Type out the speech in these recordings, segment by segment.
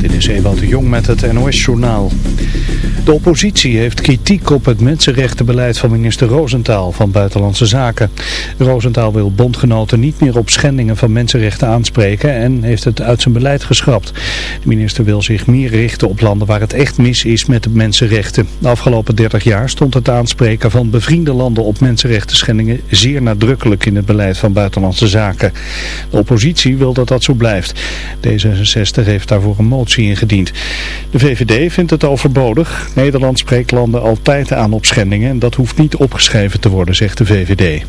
Dit is Ewald de Jong met het NOS-journaal. De oppositie heeft kritiek op het mensenrechtenbeleid van minister Roosentaal van Buitenlandse Zaken. Roosentaal wil bondgenoten niet meer op schendingen van mensenrechten aanspreken en heeft het uit zijn beleid geschrapt. De minister wil zich meer richten op landen waar het echt mis is met de mensenrechten. De afgelopen 30 jaar stond het aanspreken van bevriende landen op mensenrechten schendingen zeer nadrukkelijk in het beleid van Buitenlandse Zaken. De oppositie wil dat dat zo blijft. D66 heeft daarvoor een motie ingediend. De VVD vindt het overbodig. Nederland spreekt landen altijd aan op schendingen en dat hoeft niet opgeschreven te worden, zegt de VVD.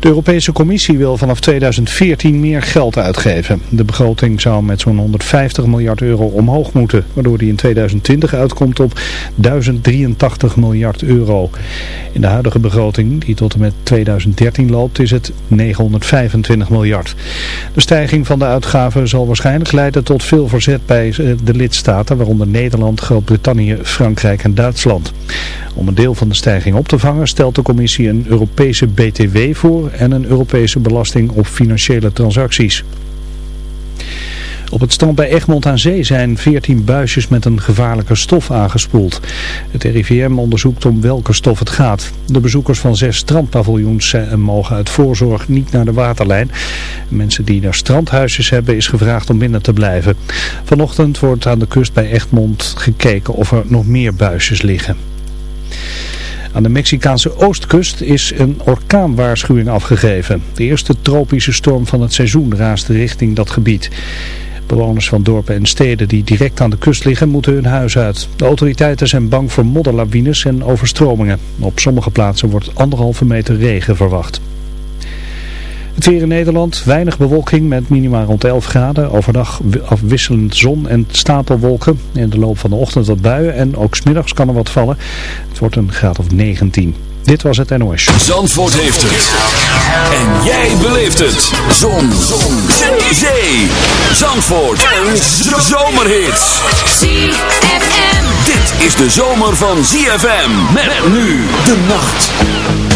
De Europese Commissie wil vanaf 2014 meer geld uitgeven. De begroting zou met zo'n 150 miljard euro omhoog moeten, waardoor die in 2020 uitkomt op 1083 miljard euro. In de huidige begroting, die tot en met 2013 loopt, is het 925 miljard. De stijging van de uitgaven zal waarschijnlijk leiden tot veel verzet bij eh, de lidstaten, waaronder Nederland, Groot-Brittannië, Frankrijk en Duitsland. Om een deel van de stijging op te vangen stelt de Commissie een Europese BTW voor en een Europese belasting op financiële transacties. Op het strand bij Egmond aan Zee zijn 14 buisjes met een gevaarlijke stof aangespoeld. Het RIVM onderzoekt om welke stof het gaat. De bezoekers van zes strandpaviljoens mogen uit voorzorg niet naar de waterlijn. Mensen die naar strandhuisjes hebben is gevraagd om binnen te blijven. Vanochtend wordt aan de kust bij Egmond gekeken of er nog meer buisjes liggen. Aan de Mexicaanse oostkust is een orkaanwaarschuwing afgegeven. De eerste tropische storm van het seizoen raast richting dat gebied. Bewoners van dorpen en steden die direct aan de kust liggen moeten hun huis uit. De autoriteiten zijn bang voor modderlawines en overstromingen. Op sommige plaatsen wordt anderhalve meter regen verwacht. Het weer in Nederland, weinig bewolking met minima rond 11 graden. Overdag afwisselend zon en stapelwolken. In de loop van de ochtend wat buien en ook smiddags kan er wat vallen. Het wordt een graad of 19. Dit was het NOS. Zandvoort heeft het. En jij beleeft het. Zon. zon. Zee. Zandvoort. En zomerhits. ZFM. Dit is de zomer van ZFM. Met nu de nacht.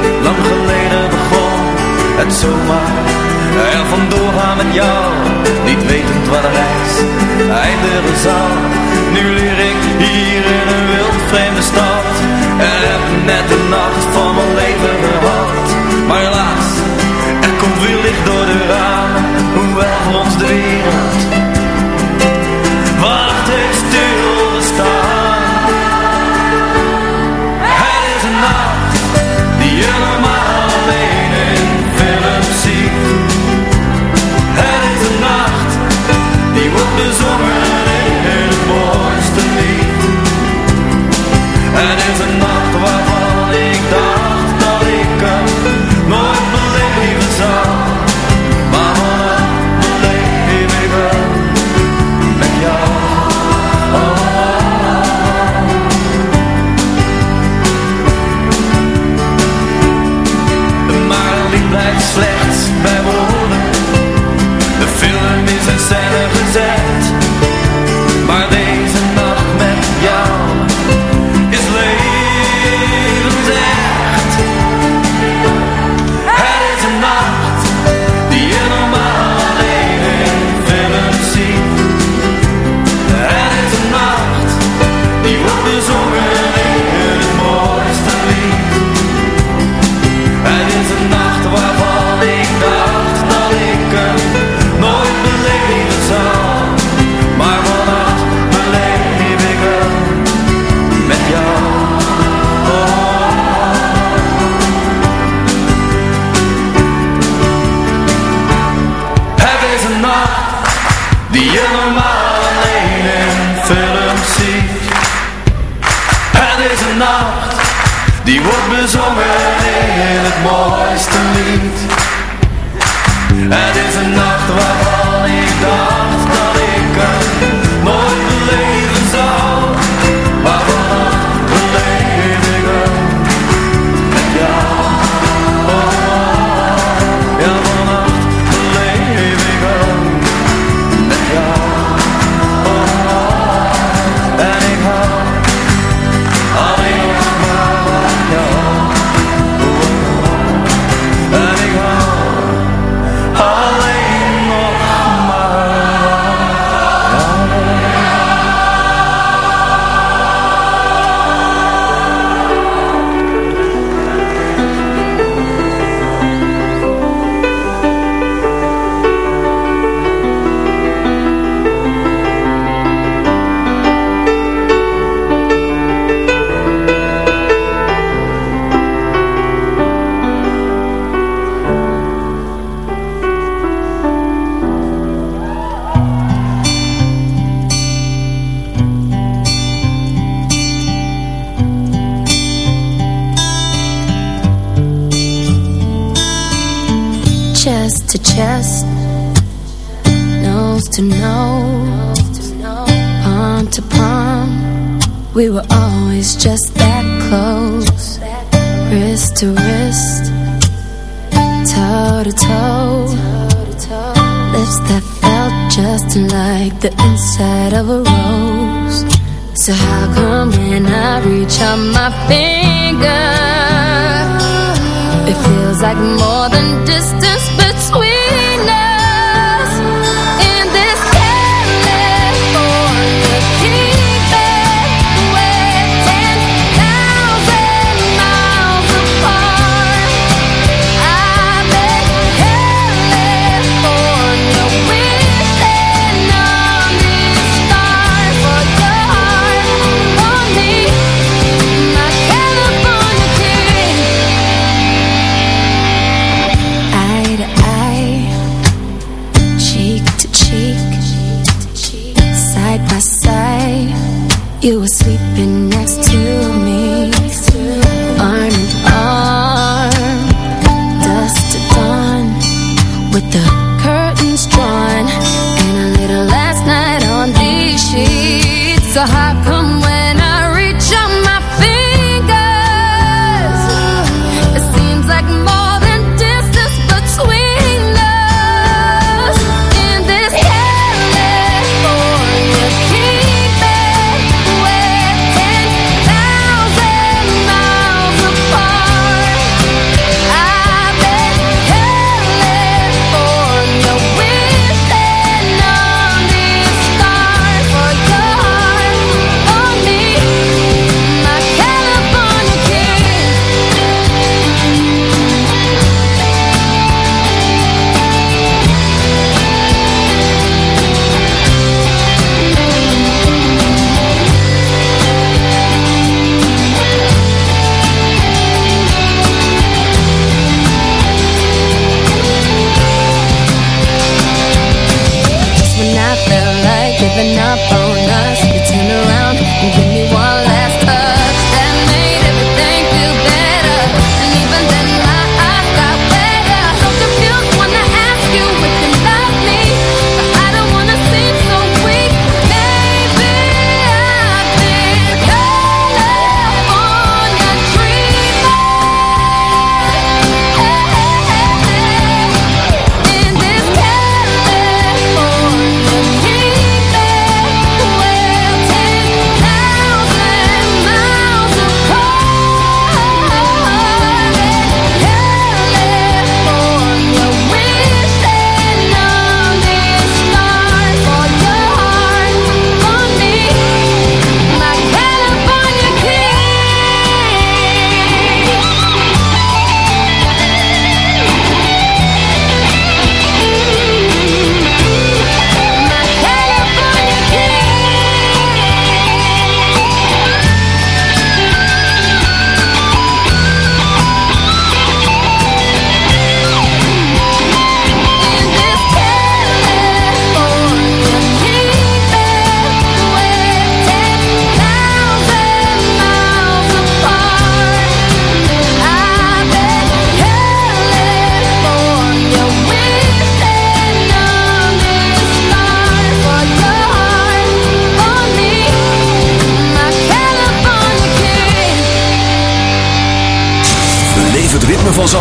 Het zomaar. Er vandoor gaan met jou Niet wetend waar de reis eindigen zal. Nu leer ik hier in een wild vreemde stad. En heb net de nacht van mijn leven gehad. Maar helaas, er komt weer licht door de ramen. Hoewel voor ons de wereld bezongen in het mooiste lied Het nacht waarvan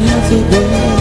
not half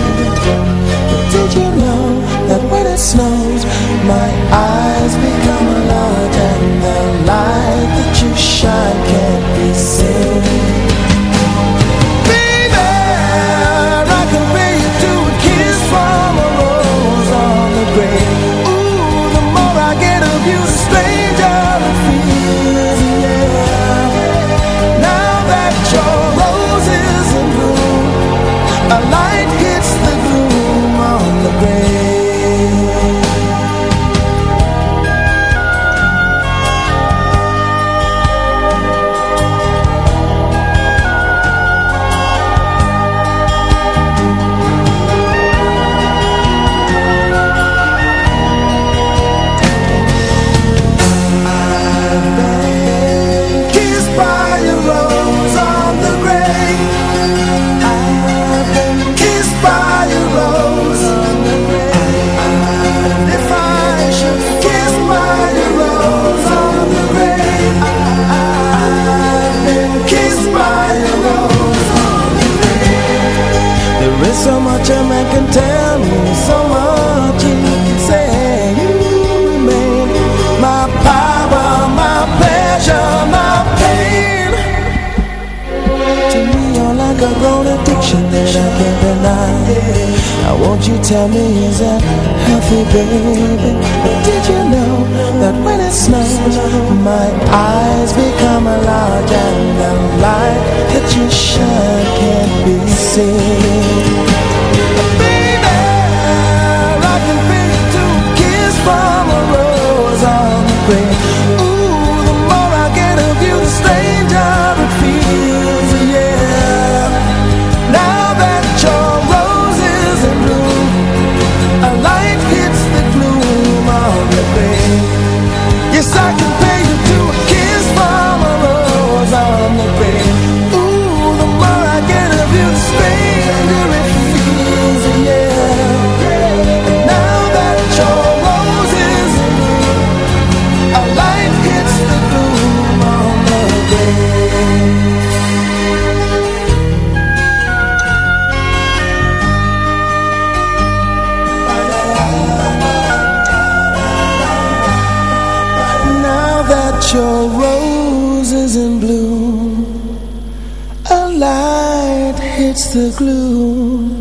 that your rose is in bloom. A light hits the gloom.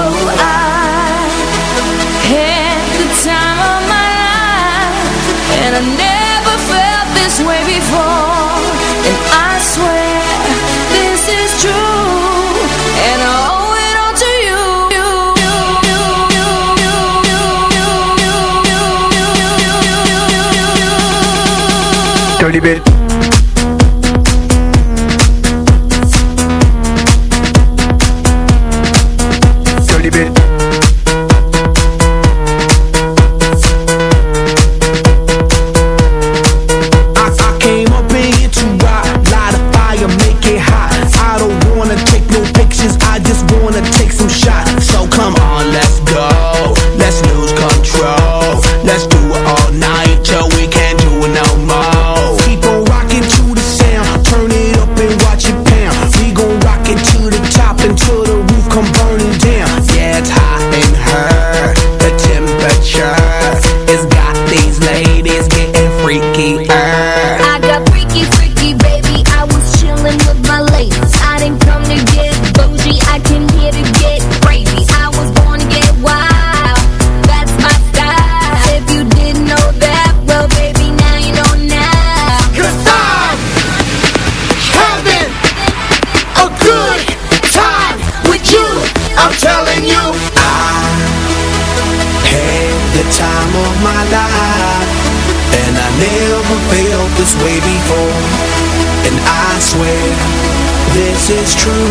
It's true.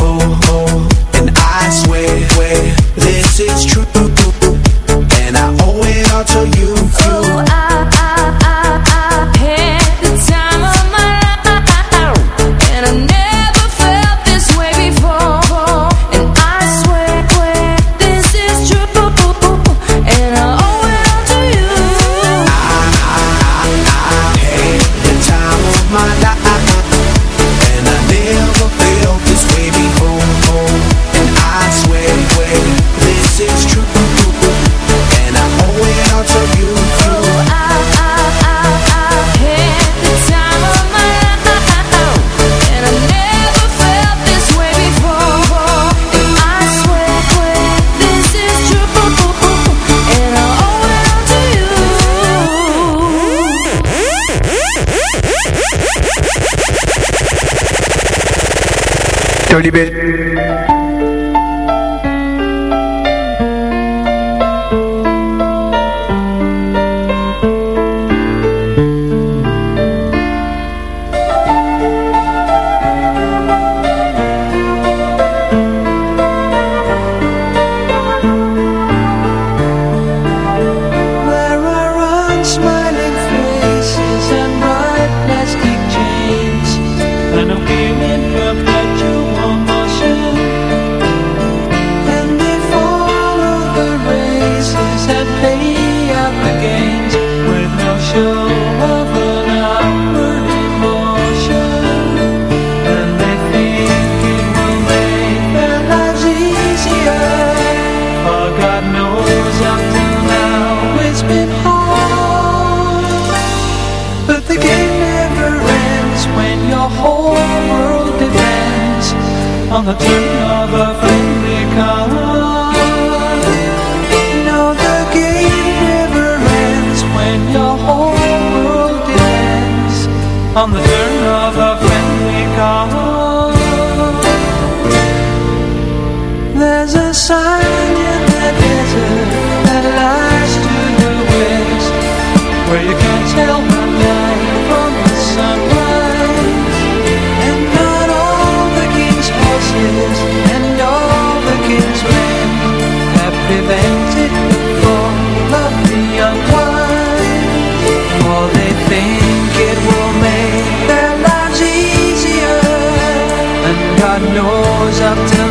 Dirty bit. no prevented the fall of the unwise Or they think it will make their lives easier. And God knows up till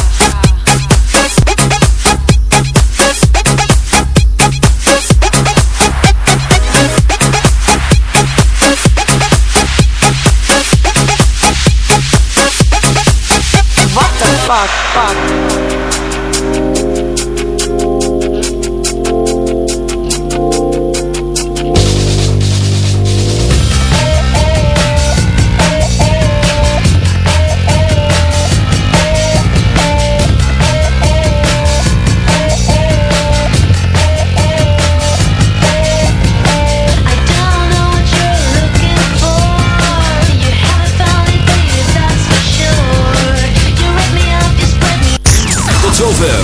Fuck? Fuck.